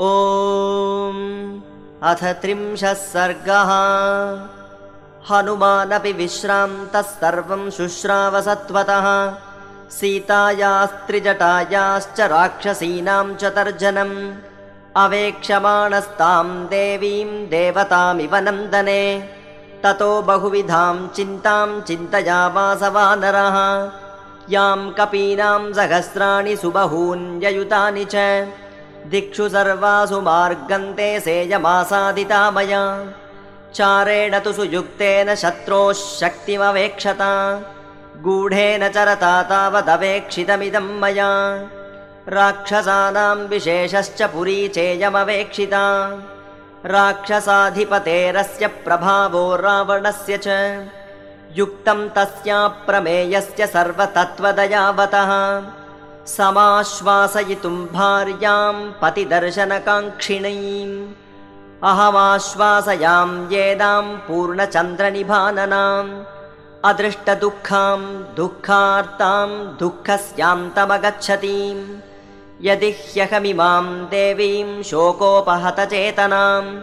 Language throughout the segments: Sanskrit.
ॐ अथ त्रिंशः सर्गः। हनुमानपि विश्रान्तः सर्वं शुश्रावसत्वतः। सीतायास्त्रिजटायाश्च राक्षसीनां च तर्जनम् अवेक्षमाणस्तां देवीं देवतामिव नन्दने। ततो बहुविधां चिन्तां चिन्तयामासवानरः यां कपीनां सहस्राणि सुबहून्ययुतानि च दिक्षु सर्वासु मार्गन्ते सेयमासादिता मया चारेण तु सुयुक्तेन शत्रोः शक्तिमवेक्षता। गूढेन चरता तावदवेक्षितमिदं मया। राक्षसानां विशेषश्च पुरी चेयमवेक्षिता। राक्षसाधिपतेरस्य प्रभावो रावणस्य च। युक्तं तस्याप्रमेयस्य सर्वतत्त्वदयावतः समाश्वासयितुं भार्यां पतिदर्शनकाङ्क्षिणीम् अहमाश्वासयां येदां पूर्णचन्द्रनिभाननाम्। अदृष्टदुःखां दुःखार्तां दुःखस्यान्तमगच्छतीं यदि ह्यहमिमां देवीं शोकोपहतचेतनाम्।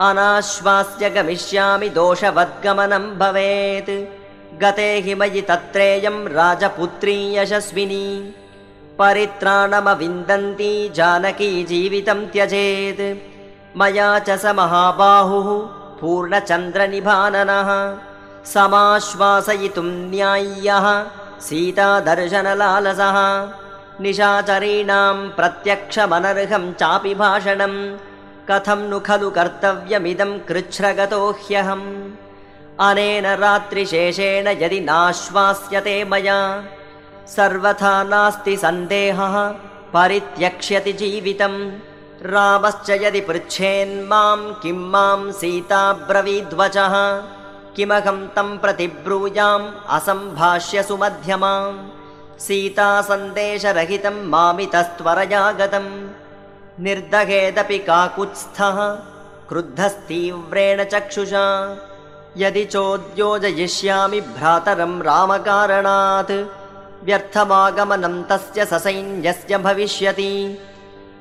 अनाश्वास्य गमिष्यामि दोषवद्गमनं भवेत्। गते हि मयि तत्रेयं राजपुत्री यशस्विनी परित्राणमविन्दन्ती जानकी जीवितं त्यजेत्। मया च स महाबाहुः पूर्णचन्द्रनिभाननः। समाश्वासयितुं न्याय्यः सीतादर्शनलालसः। निशाचरीणां प्रत्यक्षमनर्हं चापि भाषणं कथं नु खलु कर्तव्यमिदं कृच्छ्रगतो ह्यहम्। अनेन रात्रिशेषेण यदि नाश्वास्यते मया सर्वथा नास्ति सन्देहः परित्यक्ष्यति जीवितम्। रामश्च यदि पृच्छेन्मां किं मां सीताब्रवीद्वचः किमहं तं प्रतिब्रूयाम् असम्भाष्यसुमध्यमां सीतासन्देशरहितं मामितस्त्वरयागतम् निर्दहेदपि काकुत्स्थः क्रुद्धस्तीव्रेण चक्षुषा। यदि चोद्योजयिष्यामि भ्रातरं रामकारणात् व्यर्थमागमनं तस्य ससैन्यस्य भविष्यति।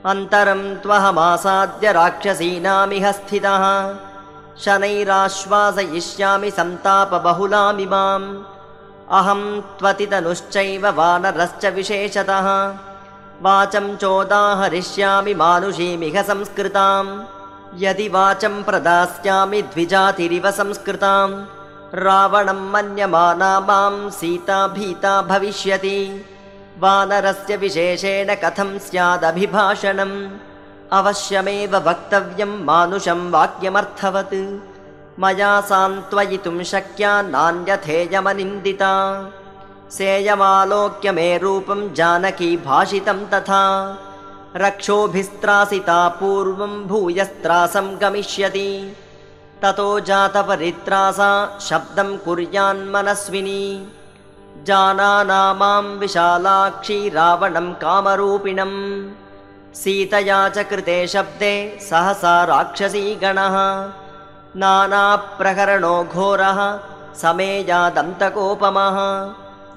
अन्तरं त्वहमासाद्य राक्षसीनामिह स्थितः। शनैराश्वासयिष्यामि सन्तापबहुलामिमाम् अहं त्वतितनुश्चैव वानरश्च विशेषतः। वाचं चोदाहरिष्यामि मानुषीमिह संस्कृताम्। यदि वाचं प्रदास्यामि द्विजातिरिव संस्कृताम् रावणं मन्यमाना मां सीता भीता भविष्यति। वानरस्य विशेषेण कथं स्यादभिभाषणम्? अवश्यमेव वक्तव्यं मानुषं वाक्यमर्थवत्। मया सान्त्वयितुं शक्या नान्यथेयमनिन्दिता। सेयमालोक्य मे रूपं जानकी भाषितं तथा। रक्षोभिस्त्रासिता पूर्वं भूयस्त्रासं गमिष्यति ततो जातपरित्रासा शब्दं कुर्यान्मनस्विनी। जानाना मां विशालाक्षी रावणं कामरूपिणम्। सीतया च कृते शब्दे सहसा राक्षसीगणः नानाप्रकरणो घोरः समेयादन्तकोपमः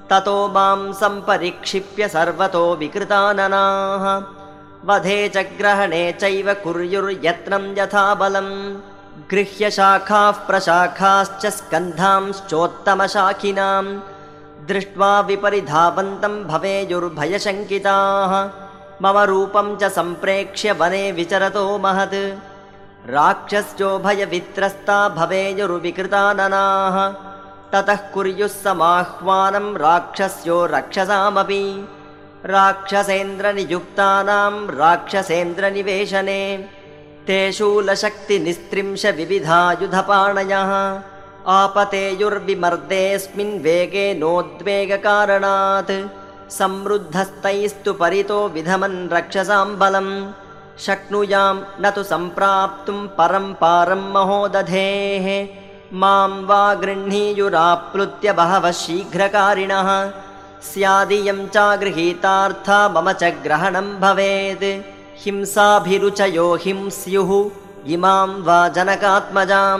ततो मां सम्परिक्षिप्य सर्वतो विकृताननाः। वधे च ग्रहणे चैव कुर्युर्यत्नं यथा बलम् गृह्यशाखाः प्रशाखाश्च स्कन्धांश्चोत्तमशाखिनां दृष्ट्वा विपरिधावन्तं भवेयुर्भयशङ्किताः। मम रूपं च सम्प्रेक्ष्य वने विचरतो महत्। राक्षस्यो भयवित्रस्ता भवेयुर्विकृताननाः। ततः कुर्युः समाह्वानं राक्षस्यो रक्षसामपि। राक्षसेन्द्रनियुक्तानां राक्षसेन्द्रनिवेशने ते शूलशक्तिनिस्त्रिंशविविधायुधपाणयः। आपतेयुर्विमर्देऽस्मिन् वेगे नोद्वेगकारणात्। समृद्धस्तैस्तु परितो विधमन् रक्षसां बलम् शक्नुयां न तु सम्प्राप्तुं परं पारं महोदधेः। मां वा गृह्णीयुराप्लुत्य बहवः शीघ्रकारिणः। स्यादियं चागृहीतार्था मम च ग्रहणं भवेत् हिंसाभिरुचयो हिंस्युः। इमां वा जनकात्मजां।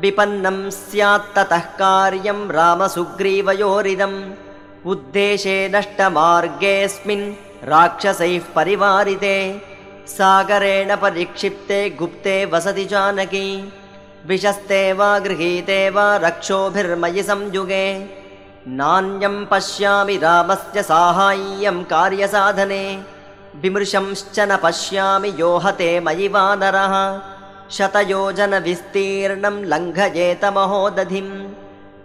विपन्नं स्यात्ततः कार्यं रामसुग्रीवयोरिदम्। उद्देशे नष्टमार्गेऽस्मिन् राक्षसैः परिवारिते। सागरेण परिक्षिप्ते गुप्ते वसति जानकी। विशस्ते वा गृहीते वा रक्षोभिर्मयि संयुगे। नान्यं पश्यामि रामस्य साहाय्यं कार्यसाधने विमृशंश्च न पश्यामि योहते मयि वानरः। शतयोजनविस्तीर्णं लङ्घयेत महोदधिं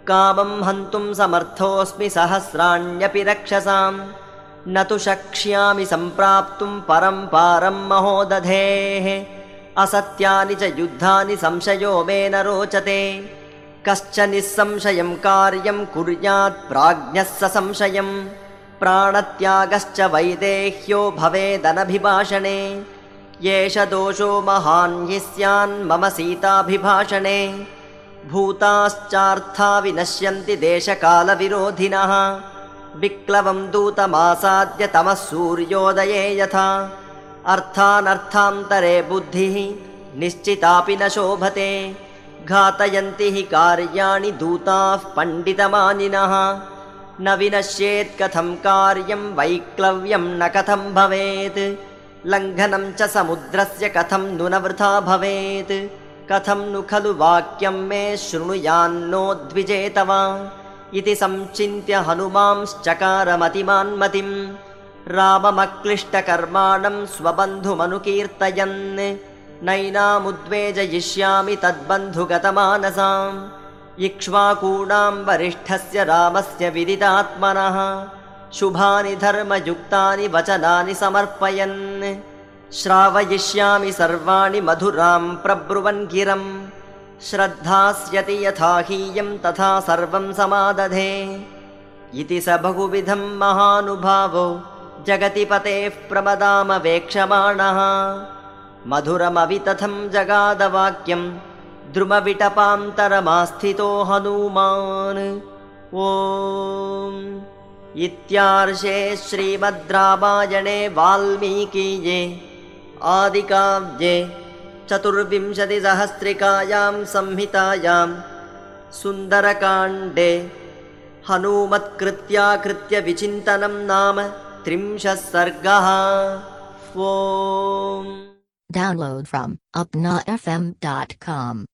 कामं हन्तुं समर्थोऽस्मि सहस्राण्यपि रक्षसां न तु शक्ष्यामि सम्प्राप्तुं परं पारं महोदधेः। असत्यानि च युद्धानि संशयो मे न रोचते। कश्च निःसंशयं कार्यं कुर्यात् प्राज्ञः स संशयम् प्राणत्यागश्च वैदेह्यो भवेदनभिभाषणे एष दोषो महान् हि स्यान्मम सीताभिभाषणे। भूताश्चार्था विनश्यन्ति देशकालविरोधिनः। विक्लवं दूतमासाद्य तमः सूर्योदये यथा। अर्थानर्थान्तरे बुद्धिः निश्चितापि न शोभते। घातयन्ति हि कार्याणि दूताः पण्डितमानिनः न विनश्येत् कथं कार्यं वैक्लव्यं न कथं भवेत्। लङ्घनं च समुद्रस्य कथं नु न वृथा भवेत्। कथं नु खलु वाक्यं मे शृणुयान्नो द्विजेतवा। इति संचिन्त्य हनुमांश्चकारमतिमान्मतिं राममक्लिष्टकर्माणं स्वबन्धुमनुकीर्तयन्। नैनामुद्वेजयिष्यामि तद्बन्धुगतमानसाम् इक्ष्वाकूणां वरिष्ठस्य रामस्य विदितात्मनः शुभानि धर्मयुक्तानि वचनानि समर्पयन्। श्रावयिष्यामि सर्वाणि मधुरां प्रब्रुवन् गिरम् श्रद्धास्यति यथा हीयं तथा सर्वं समादधे। इति स बहुविधं महानुभावो जगति पतेः प्रमदामवेक्षमाणः। मधुरमवितथं जगादवाक्यम् द्रुमविटपान्तरमास्थितो हनूमान् ॐ इत्यार्षे श्रीमद् रामायणे वाल्मीकीये आदिकाव्ये चतुर्विंशतिसहस्रिकायां संहितायां सुन्दरकाण्डे हनूमत्कृत्याकृत्यविचिन्तनं नाम त्रिंशः सर्गः ॐ Download from upnafm.com.